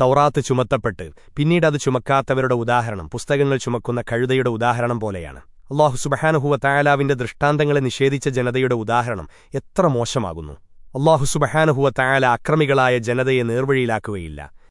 തൗറാത്ത് ചുമത്തപ്പെട്ട് പിന്നീട് അത് ചുമക്കാത്തവരുടെ ഉദാഹരണം പുസ്തകങ്ങൾ ചുമക്കുന്ന കഴുതയുടെ ഉദാഹരണം പോലെയാണ്. അള്ളാഹു സുബഹാനുഹുവ തായാലാവിന്റെ ദൃഷ്ടാന്തങ്ങളെ നിഷേധിച്ച ജനതയുടെ ഉദാഹരണം എത്ര മോശമാകുന്നു. അള്ളാഹു സുബഹാനുഹുവ തായാല അക്രമികളായ ജനതയെ നേർവഴിയിലാക്കുകയില്ല.